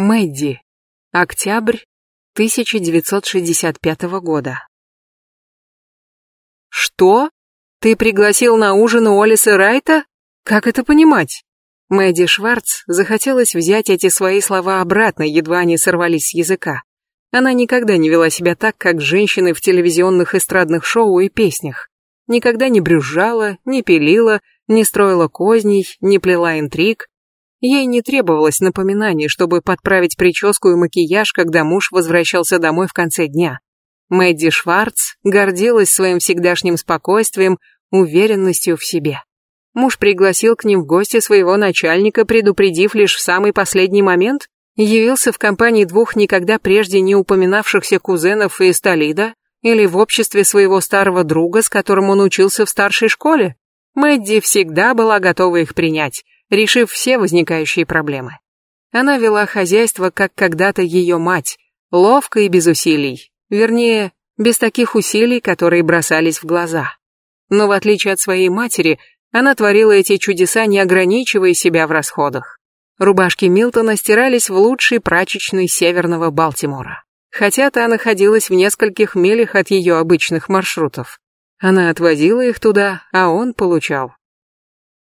Мэдди. Октябрь 1965 года. Что? Ты пригласил на ужин Уоллеса Райта? Как это понимать? Мэдди Шварц захотелось взять эти свои слова обратно, едва они сорвались с языка. Она никогда не вела себя так, как женщины в телевизионных эстрадных шоу и песнях. Никогда не брюзжала, не пилила, не строила козней, не плела интриг, Ей не требовалось напоминаний, чтобы подправить прическу и макияж, когда муж возвращался домой в конце дня. Мэдди Шварц гордилась своим всегдашним спокойствием, уверенностью в себе. Муж пригласил к ним в гости своего начальника, предупредив лишь в самый последний момент, явился в компании двух никогда прежде не упоминавшихся кузенов из Толида или в обществе своего старого друга, с которым он учился в старшей школе. Мэдди всегда была готова их принять, решив все возникающие проблемы. Она вела хозяйство, как когда-то ее мать, ловко и без усилий. Вернее, без таких усилий, которые бросались в глаза. Но в отличие от своей матери, она творила эти чудеса, не ограничивая себя в расходах. Рубашки Милтона стирались в лучшей прачечной северного Балтимора. Хотя та находилась в нескольких милях от ее обычных маршрутов. Она отвозила их туда, а он получал.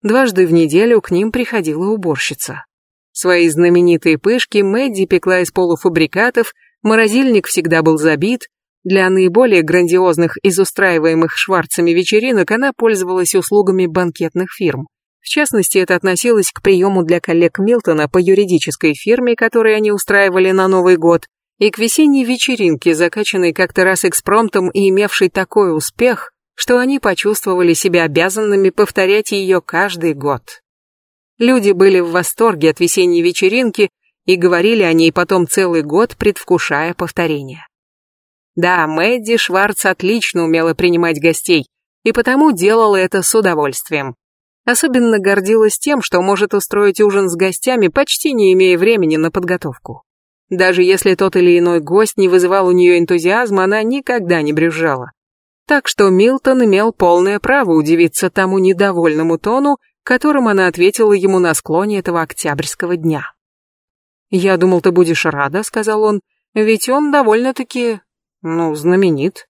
Дважды в неделю к ним приходила уборщица. Свои знаменитые пышки Мэдди пекла из полуфабрикатов, морозильник всегда был забит. Для наиболее грандиозных из устраиваемых Шварцами вечеринок она пользовалась услугами банкетных фирм. В частности, это относилось к приему для коллег Милтона по юридической фирме, которую они устраивали на Новый год, и к весенней вечеринке, закачанной как-то раз экспромтом и имевшей такой успех, что они почувствовали себя обязанными повторять ее каждый год. Люди были в восторге от весенней вечеринки и говорили о ней потом целый год, предвкушая повторение. Да, Мэдди Шварц отлично умела принимать гостей, и потому делала это с удовольствием. Особенно гордилась тем, что может устроить ужин с гостями, почти не имея времени на подготовку. Даже если тот или иной гость не вызывал у нее энтузиазма, она никогда не брюзжала. Так что Милтон имел полное право удивиться тому недовольному тону, которым она ответила ему на склоне этого октябрьского дня. «Я думал, ты будешь рада», — сказал он, — «ведь он довольно-таки, ну, знаменит».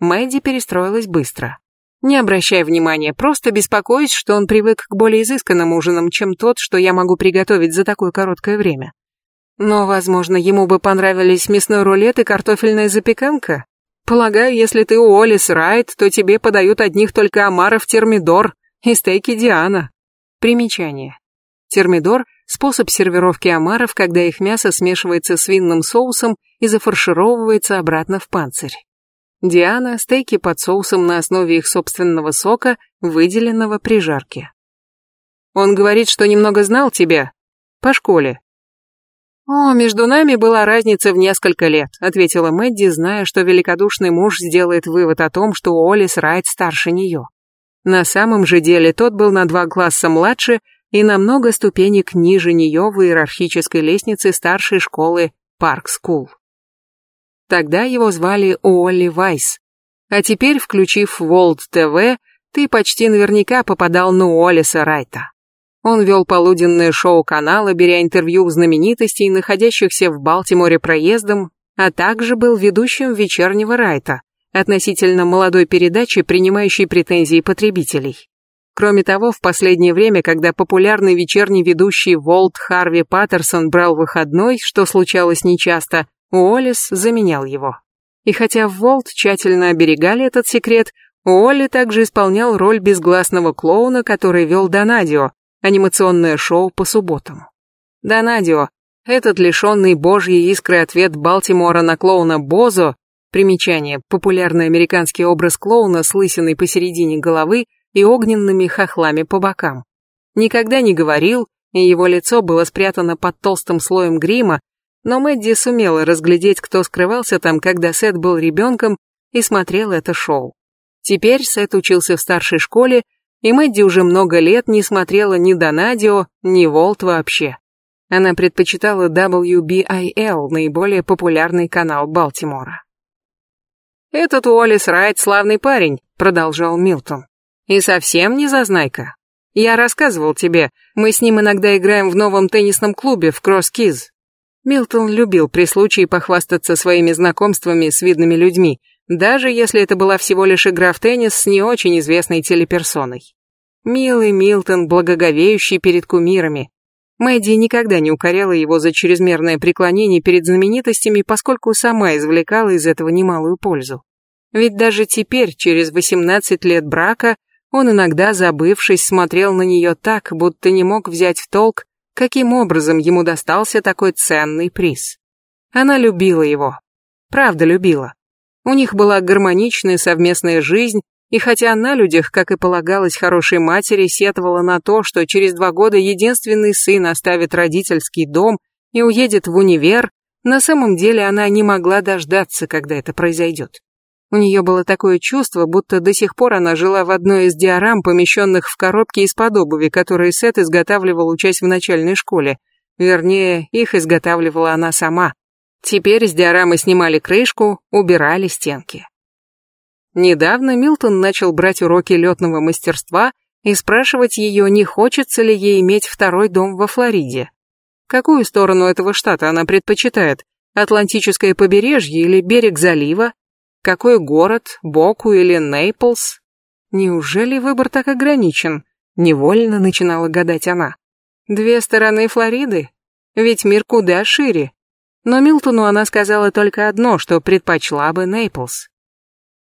Мэдди перестроилась быстро. Не обращай внимания, просто беспокоюсь, что он привык к более изысканным ужинам, чем тот, что я могу приготовить за такое короткое время. Но, возможно, ему бы понравились мясной рулет и картофельная запеканка. Полагаю, если ты Уоллес Райт, то тебе подают одних только омаров термидор и стейки Диана. Примечание. Термидор – способ сервировки омаров, когда их мясо смешивается с винным соусом и зафаршировывается обратно в панцирь. Диана – стейки под соусом на основе их собственного сока, выделенного при жарке. Он говорит, что немного знал тебя. По школе. «О, между нами была разница в несколько лет», — ответила Мэдди, зная, что великодушный муж сделает вывод о том, что Уоллис Райт старше нее. На самом же деле тот был на два класса младше и на много ступенек ниже нее в иерархической лестнице старшей школы Парк Скул. Тогда его звали Уолли Вайс. А теперь, включив Волт ТВ, ты почти наверняка попадал на Уоллиса Райта. Он вел полуденное шоу канала, беря интервью у знаменитостей, находящихся в Балтиморе проездом, а также был ведущим вечернего райта, относительно молодой передачи, принимающей претензии потребителей. Кроме того, в последнее время, когда популярный вечерний ведущий Волт Харви Паттерсон брал выходной, что случалось нечасто, Уоллес заменял его. И хотя Волт тщательно оберегали этот секрет, Уолли также исполнял роль безгласного клоуна, который вел Донадио, анимационное шоу по субботам. Донадио, этот лишенный божьей искры ответ Балтимора на клоуна Бозо, примечание, популярный американский образ клоуна с лысиной посередине головы и огненными хохлами по бокам. Никогда не говорил, и его лицо было спрятано под толстым слоем грима, но Мэдди сумела разглядеть, кто скрывался там, когда Сет был ребенком и смотрел это шоу. Теперь Сет учился в старшей школе и Мэдди уже много лет не смотрела ни Донадио, ни Волт вообще. Она предпочитала WBIL, наиболее популярный канал Балтимора. «Этот Уоллес Райт славный парень», — продолжал Милтон. «И совсем не зазнайка. Я рассказывал тебе, мы с ним иногда играем в новом теннисном клубе в Кросс Киз. Милтон любил при случае похвастаться своими знакомствами с видными людьми, даже если это была всего лишь игра в теннис с не очень известной телеперсоной. Милый Милтон, благоговеющий перед кумирами. Мэдди никогда не укоряла его за чрезмерное преклонение перед знаменитостями, поскольку сама извлекала из этого немалую пользу. Ведь даже теперь, через 18 лет брака, он иногда, забывшись, смотрел на нее так, будто не мог взять в толк, каким образом ему достался такой ценный приз. Она любила его. Правда любила. У них была гармоничная совместная жизнь, и хотя на людях, как и полагалось хорошей матери, сетовала на то, что через два года единственный сын оставит родительский дом и уедет в универ, на самом деле она не могла дождаться, когда это произойдет. У нее было такое чувство, будто до сих пор она жила в одной из диорам, помещенных в коробке из-под обуви, которые Сет изготавливал, учась в начальной школе. Вернее, их изготавливала она сама. Теперь с диорамы снимали крышку, убирали стенки. Недавно Милтон начал брать уроки летного мастерства и спрашивать ее, не хочется ли ей иметь второй дом во Флориде. Какую сторону этого штата она предпочитает? Атлантическое побережье или берег залива? Какой город, Боку или Нейплс? Неужели выбор так ограничен? Невольно начинала гадать она. Две стороны Флориды? Ведь мир куда шире. Но Милтону она сказала только одно, что предпочла бы Нейплс.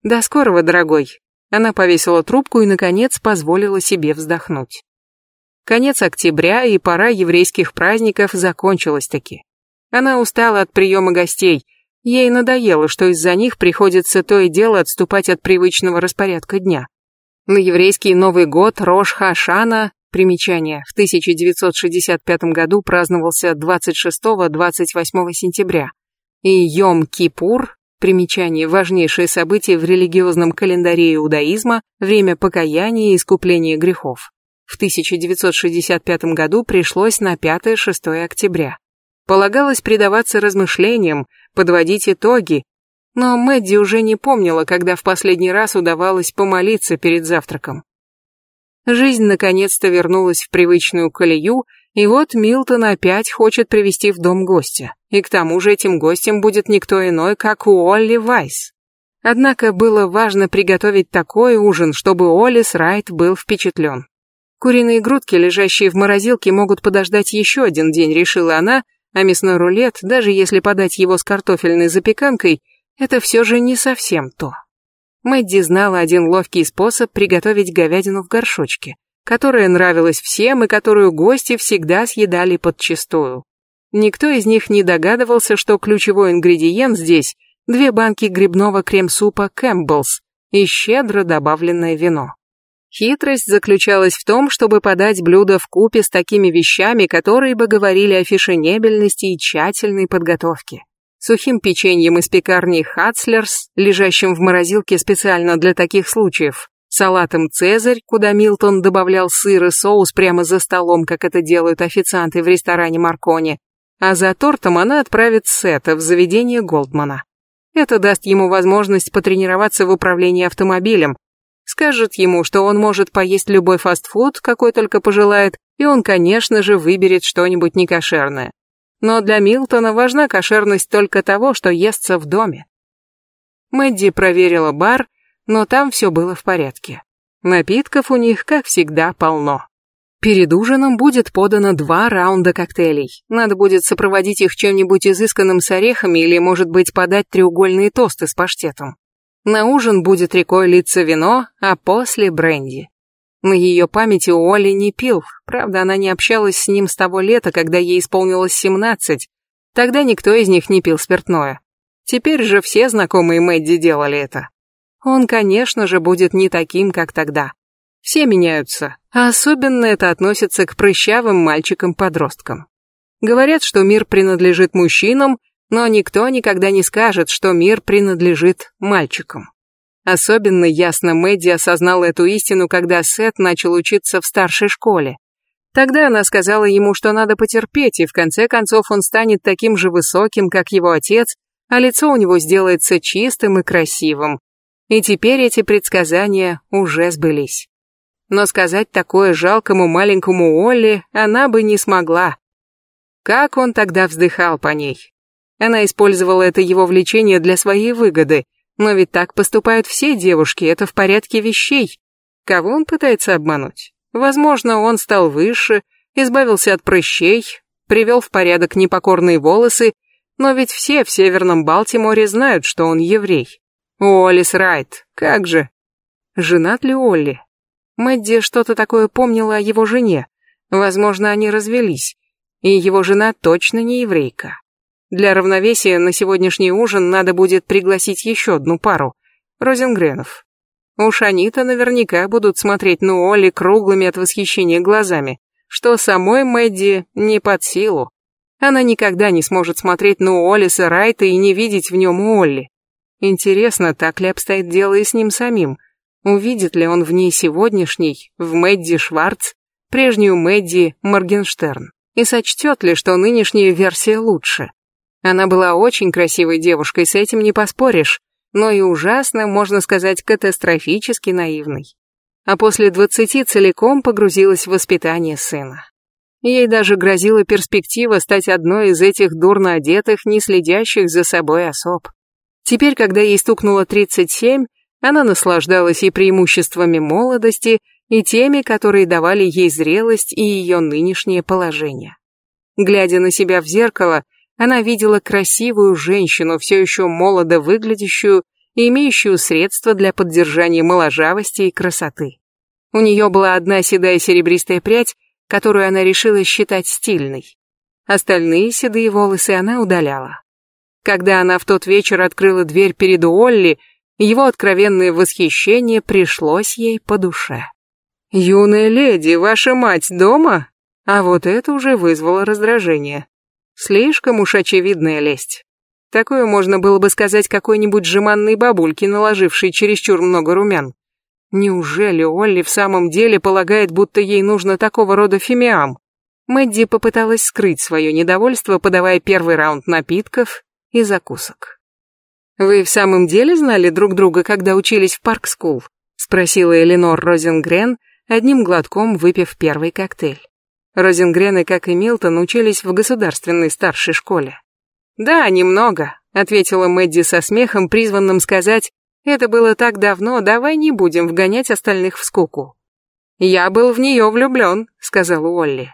До скорого, дорогой. Она повесила трубку и, наконец, позволила себе вздохнуть. Конец октября и пора еврейских праздников закончилась таки. Она устала от приема гостей. Ей надоело, что из-за них приходится то и дело отступать от привычного распорядка дня. На еврейский Новый год Рош-Хашана, примечание, в 1965 году праздновался 26-28 сентября, и Йом-Кипур, Примечание – важнейшее событие в религиозном календаре иудаизма, время покаяния и искупления грехов. В 1965 году пришлось на 5-6 октября. Полагалось предаваться размышлениям, подводить итоги, но Мэдди уже не помнила, когда в последний раз удавалось помолиться перед завтраком. Жизнь наконец-то вернулась в привычную колею, и вот Милтон опять хочет привести в дом гостя. И к тому же этим гостем будет никто иной, как Уолли Вайс. Однако было важно приготовить такой ужин, чтобы Олис Райт был впечатлен. Куриные грудки, лежащие в морозилке, могут подождать еще один день, решила она, а мясной рулет, даже если подать его с картофельной запеканкой, это все же не совсем то. Мэдди знала один ловкий способ приготовить говядину в горшочке которая нравилась всем и которую гости всегда съедали подчистую. Никто из них не догадывался, что ключевой ингредиент здесь – две банки грибного крем-супа Кэмпбеллс и щедро добавленное вино. Хитрость заключалась в том, чтобы подать блюдо вкупе с такими вещами, которые бы говорили о фешенебельности и тщательной подготовке. Сухим печеньем из пекарни Хацлерс, лежащим в морозилке специально для таких случаев, салатом «Цезарь», куда Милтон добавлял сыр и соус прямо за столом, как это делают официанты в ресторане Маркони, а за тортом она отправит Сета в заведение Голдмана. Это даст ему возможность потренироваться в управлении автомобилем, скажет ему, что он может поесть любой фастфуд, какой только пожелает, и он, конечно же, выберет что-нибудь некошерное. Но для Милтона важна кошерность только того, что естся в доме. Мэдди проверила бар но там все было в порядке. Напитков у них, как всегда, полно. Перед ужином будет подано два раунда коктейлей. Надо будет сопроводить их чем-нибудь изысканным с орехами или, может быть, подать треугольные тосты с паштетом. На ужин будет рекой литься вино, а после бренди. На ее памяти Оли не пил, правда, она не общалась с ним с того лета, когда ей исполнилось 17. Тогда никто из них не пил спиртное. Теперь же все знакомые Мэдди делали это. Он, конечно же, будет не таким, как тогда. Все меняются, а особенно это относится к прыщавым мальчикам-подросткам. Говорят, что мир принадлежит мужчинам, но никто никогда не скажет, что мир принадлежит мальчикам. Особенно ясно Мэдди осознала эту истину, когда Сет начал учиться в старшей школе. Тогда она сказала ему, что надо потерпеть, и в конце концов он станет таким же высоким, как его отец, а лицо у него сделается чистым и красивым, и теперь эти предсказания уже сбылись. Но сказать такое жалкому маленькому Олли она бы не смогла. Как он тогда вздыхал по ней. Она использовала это его влечение для своей выгоды, но ведь так поступают все девушки, это в порядке вещей. Кого он пытается обмануть? Возможно, он стал выше, избавился от прыщей, привел в порядок непокорные волосы, но ведь все в Северном Балтиморе знают, что он еврей. Уоллес Райт, как же? Женат ли Олли? Мэдди что-то такое помнила о его жене. Возможно, они развелись. И его жена точно не еврейка. Для равновесия на сегодняшний ужин надо будет пригласить еще одну пару. Розенгренов. Уж они-то наверняка будут смотреть на Олли круглыми от восхищения глазами, что самой Мэдди не под силу. Она никогда не сможет смотреть на Уоллеса Райта и не видеть в нем Олли. Интересно, так ли обстоит дело и с ним самим? Увидит ли он в ней сегодняшний, в Мэдди Шварц, прежнюю Мэдди Моргенштерн? И сочтет ли, что нынешняя версия лучше? Она была очень красивой девушкой, с этим не поспоришь, но и ужасно, можно сказать, катастрофически наивной. А после двадцати целиком погрузилась в воспитание сына. Ей даже грозила перспектива стать одной из этих дурно одетых, не следящих за собой особ. Теперь, когда ей стукнуло 37, она наслаждалась и преимуществами молодости, и теми, которые давали ей зрелость и ее нынешнее положение. Глядя на себя в зеркало, она видела красивую женщину, все еще молодо выглядящую и имеющую средства для поддержания моложавости и красоты. У нее была одна седая серебристая прядь, которую она решила считать стильной. Остальные седые волосы она удаляла. Когда она в тот вечер открыла дверь перед Уолли, его откровенное восхищение пришлось ей по душе. «Юная леди, ваша мать дома?» А вот это уже вызвало раздражение. Слишком уж очевидная лесть. Такое можно было бы сказать какой-нибудь жеманной бабульке, наложившей чересчур много румян. Неужели Уолли в самом деле полагает, будто ей нужно такого рода фимиам? Мэдди попыталась скрыть свое недовольство, подавая первый раунд напитков и закусок. «Вы в самом деле знали друг друга, когда учились в Парк-скул?» — спросила Эленор Розенгрен, одним глотком выпив первый коктейль. Розенгрены, как и Милтон, учились в государственной старшей школе. «Да, немного», — ответила Мэдди со смехом, призванным сказать, «это было так давно, давай не будем вгонять остальных в скуку». «Я был в нее влюблен», — сказал Уолли.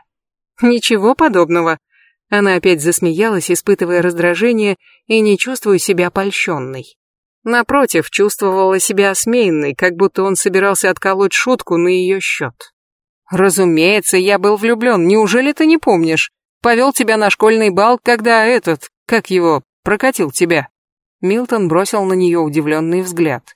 «Ничего подобного», она опять засмеялась, испытывая раздражение и не чувствуя себя польщенной. Напротив, чувствовала себя осмеянной, как будто он собирался отколоть шутку на ее счет. «Разумеется, я был влюблен, неужели ты не помнишь? Повел тебя на школьный бал, когда этот, как его, прокатил тебя?» Милтон бросил на нее удивленный взгляд.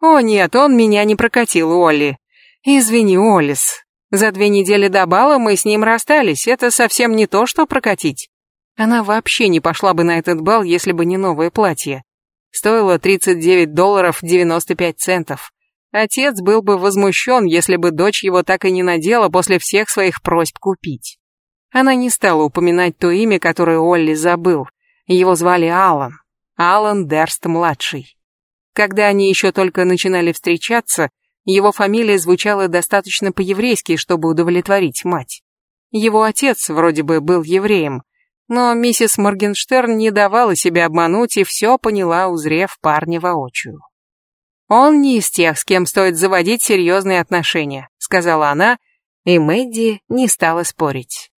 «О нет, он меня не прокатил, Олли. Извини, Олис, за две недели до бала мы с ним расстались, это совсем не то, что прокатить. Она вообще не пошла бы на этот бал, если бы не новое платье. Стоило 39 долларов 95 центов. Отец был бы возмущен, если бы дочь его так и не надела после всех своих просьб купить. Она не стала упоминать то имя, которое Олли забыл. Его звали Алан. Алан Дерст-младший. Когда они еще только начинали встречаться, его фамилия звучала достаточно по-еврейски, чтобы удовлетворить мать. Его отец вроде бы был евреем, но миссис Моргенштерн не давала себя обмануть и все поняла, узрев парня воочию. «Он не из тех, с кем стоит заводить серьезные отношения», сказала она, и Мэдди не стала спорить.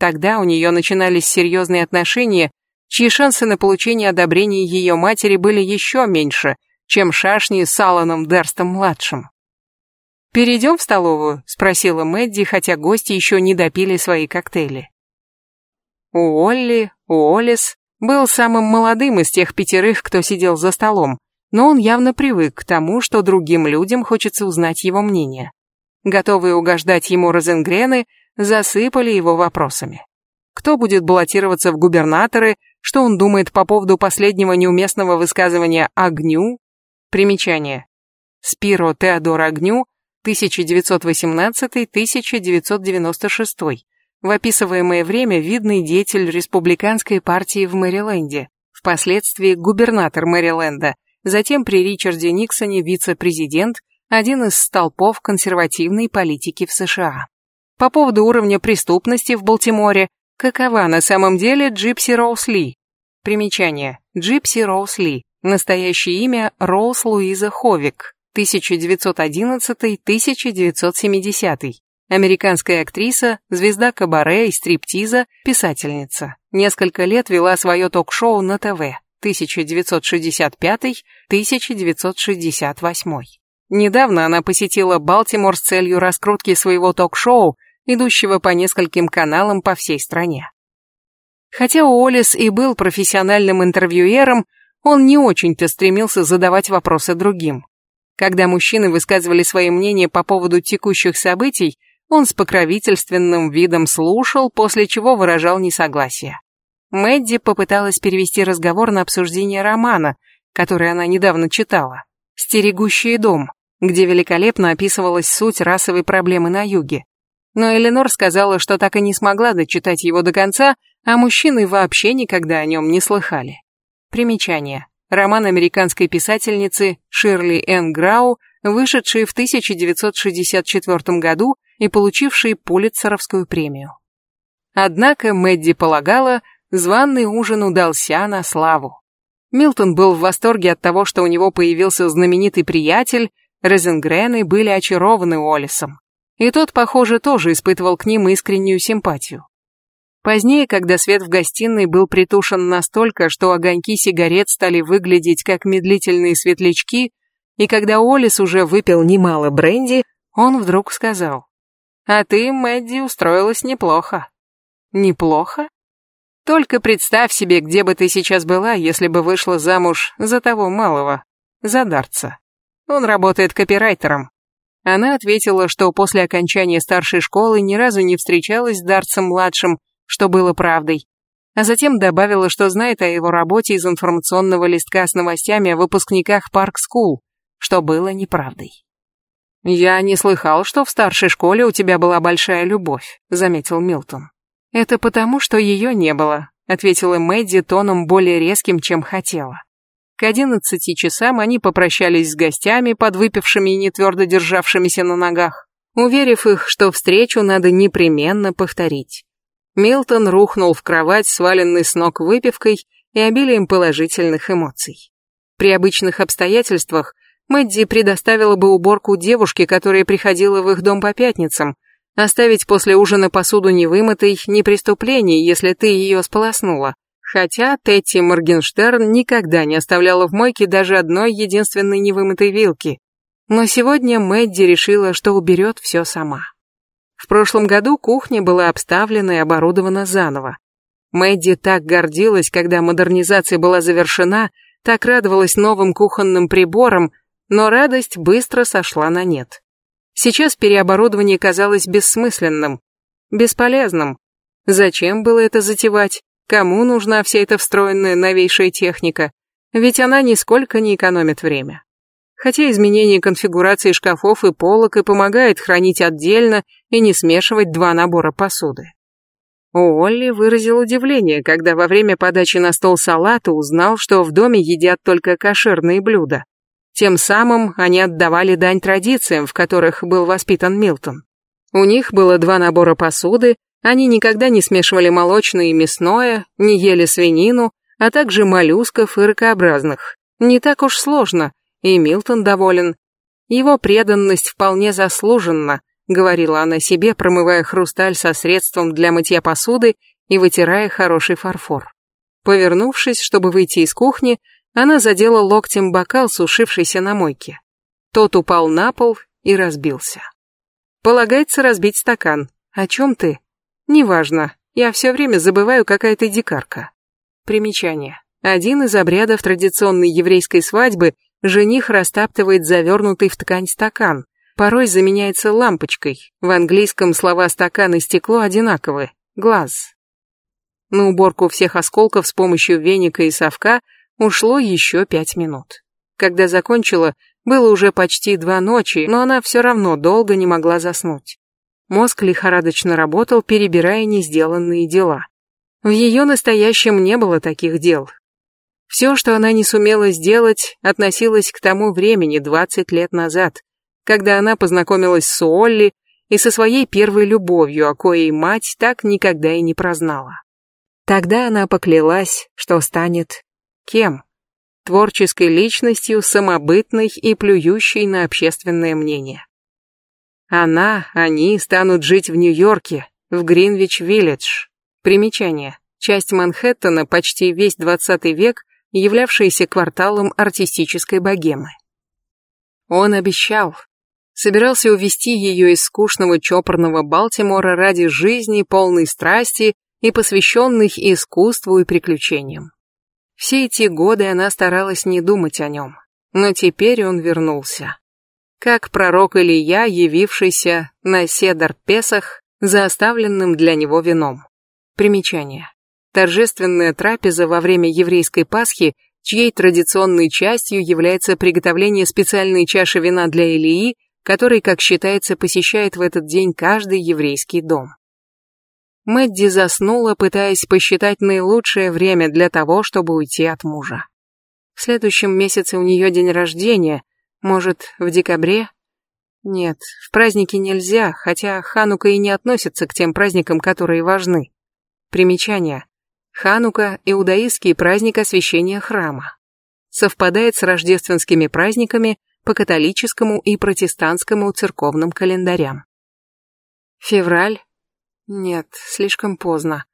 Тогда у нее начинались серьезные отношения, чьи шансы на получение одобрения ее матери были еще меньше, чем шашни с Алланом Дерстом-младшим. «Перейдем в столовую?» — спросила Мэдди, хотя гости еще не допили свои коктейли. Уолли, Уоллес был самым молодым из тех пятерых, кто сидел за столом, но он явно привык к тому, что другим людям хочется узнать его мнение. Готовые угождать ему Розенгрены засыпали его вопросами. Кто будет баллотироваться в губернаторы, что он думает по поводу последнего неуместного высказывания «Огню»? Примечание. Спиро Теодор Огню 1918-1996. В описываемое время видный деятель республиканской партии в Мэриленде, впоследствии губернатор Мэриленда, затем при Ричарде Никсоне вице-президент, один из столпов консервативной политики в США. По поводу уровня преступности в Балтиморе, Какова на самом деле Джипси Роуз Ли? Примечание. Джипси Роуз Ли. Настоящее имя Роуз Луиза Ховик. 1911-1970. Американская актриса, звезда кабаре и стриптиза, писательница. Несколько лет вела свое ток-шоу на ТВ. 1965-1968. Недавно она посетила Балтимор с целью раскрутки своего ток-шоу, идущего по нескольким каналам по всей стране. Хотя Уоллес и был профессиональным интервьюером, он не очень-то стремился задавать вопросы другим. Когда мужчины высказывали свои мнения по поводу текущих событий, он с покровительственным видом слушал, после чего выражал несогласие. Мэдди попыталась перевести разговор на обсуждение романа, который она недавно читала, «Стерегущий дом», где великолепно описывалась суть расовой проблемы на юге. Но Эленор сказала, что так и не смогла дочитать его до конца, а мужчины вообще никогда о нем не слыхали. Примечание. Роман американской писательницы Ширли Н. Грау, вышедший в 1964 году и получивший Пулитцеровскую премию. Однако Мэдди полагала, званный ужин удался на славу. Милтон был в восторге от того, что у него появился знаменитый приятель, Розенгрены были очарованы Уоллесом. И тот, похоже, тоже испытывал к ним искреннюю симпатию. Позднее, когда свет в гостиной был притушен настолько, что огоньки сигарет стали выглядеть как медлительные светлячки, и когда Олис уже выпил немало бренди, он вдруг сказал, «А ты, Мэдди, устроилась неплохо». «Неплохо?» Только представь себе, где бы ты сейчас была, если бы вышла замуж за того малого, за Дарца. Он работает копирайтером. Она ответила, что после окончания старшей школы ни разу не встречалась с Дарцем-младшим, что было правдой. А затем добавила, что знает о его работе из информационного листка с новостями о выпускниках Парк Скул, что было неправдой. «Я не слыхал, что в старшей школе у тебя была большая любовь», — заметил Милтон. «Это потому, что ее не было», — ответила Мэдди тоном более резким, чем хотела. К одиннадцати часам они попрощались с гостями, подвыпившими и не твердо державшимися на ногах, уверив их, что встречу надо непременно повторить. Милтон рухнул в кровать, сваленный с ног выпивкой и обилием положительных эмоций. При обычных обстоятельствах Мэдди предоставила бы уборку девушке, которая приходила в их дом по пятницам. Оставить после ужина посуду невымытой – не преступление, если ты ее сполоснула. Хотя Тетти Моргенштерн никогда не оставляла в мойке даже одной единственной невымытой вилки. Но сегодня Мэдди решила, что уберет все сама. В прошлом году кухня была обставлена и оборудована заново. Мэдди так гордилась, когда модернизация была завершена, так радовалась новым кухонным приборам, но радость быстро сошла на нет. Сейчас переоборудование казалось бессмысленным, бесполезным. Зачем было это затевать? Кому нужна вся эта встроенная новейшая техника? Ведь она нисколько не экономит время. Хотя изменение конфигурации шкафов и полок и помогает хранить отдельно и не смешивать два набора посуды. Олли выразил удивление, когда во время подачи на стол салата узнал, что в доме едят только кошерные блюда. Тем самым они отдавали дань традициям, в которых был воспитан Милтон. У них было два набора посуды, они никогда не смешивали молочное и мясное, не ели свинину, а также моллюсков и ракообразных. Не так уж сложно, и Милтон доволен. Его преданность вполне заслуженна, говорила она себе, промывая хрусталь со средством для мытья посуды и вытирая хороший фарфор. Повернувшись, чтобы выйти из кухни, она задела локтем бокал, сушившийся на мойке. Тот упал на пол и разбился. Полагается разбить стакан. О чем ты? Неважно. Я все время забываю, какая ты дикарка. Примечание. Один из обрядов традиционной еврейской свадьбы Жених растаптывает завернутый в ткань стакан. Порой заменяется лампочкой. В английском слова стакан и стекло одинаковы. Глаз. На уборку всех осколков с помощью веника и совка ушло еще пять минут. Когда закончила, было уже почти два ночи, но она все равно долго не могла заснуть. Мозг лихорадочно работал, перебирая не сделанные дела. В ее настоящем не было таких дел, все, что она не сумела сделать, относилось к тому времени 20 лет назад, когда она познакомилась с Олли и со своей первой любовью, о коей мать так никогда и не прознала. Тогда она поклялась, что станет кем? Творческой личностью, самобытной и плюющей на общественное мнение. Она, они станут жить в Нью-Йорке, в Гринвич-Виллидж. Примечание. Часть Манхэттена почти весь 20 век, являвшаяся кварталом артистической богемы. Он обещал, собирался увести ее из скучного чопорного Балтимора ради жизни, полной страсти и посвященных искусству и приключениям. Все эти годы она старалась не думать о нем, но теперь он вернулся. Как пророк Илья, явившийся на Седар-Песах за оставленным для него вином. Примечание. Торжественная трапеза во время еврейской Пасхи, чьей традиционной частью является приготовление специальной чаши вина для Илии, который, как считается, посещает в этот день каждый еврейский дом. Мэдди заснула, пытаясь посчитать наилучшее время для того, чтобы уйти от мужа. В следующем месяце у нее день рождения, может, в декабре? Нет, в праздники нельзя, хотя Ханука и не относится к тем праздникам, которые важны. Примечание. Ханука – иудаистский праздник освящения храма. Совпадает с рождественскими праздниками по католическому и протестантскому церковным календарям. Февраль нет, слишком поздно.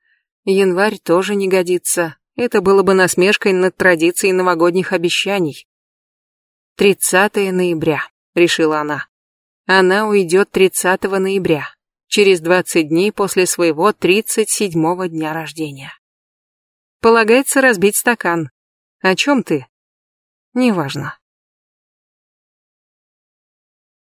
Январь тоже не годится. Это было бы насмешкой над традицией новогодних обещаний. 30 ноября, решила она. Она уйдет 30 ноября, через 20 дней после своего 37-го дня рождения. Полагается разбить стакан. О чем ты? Неважно.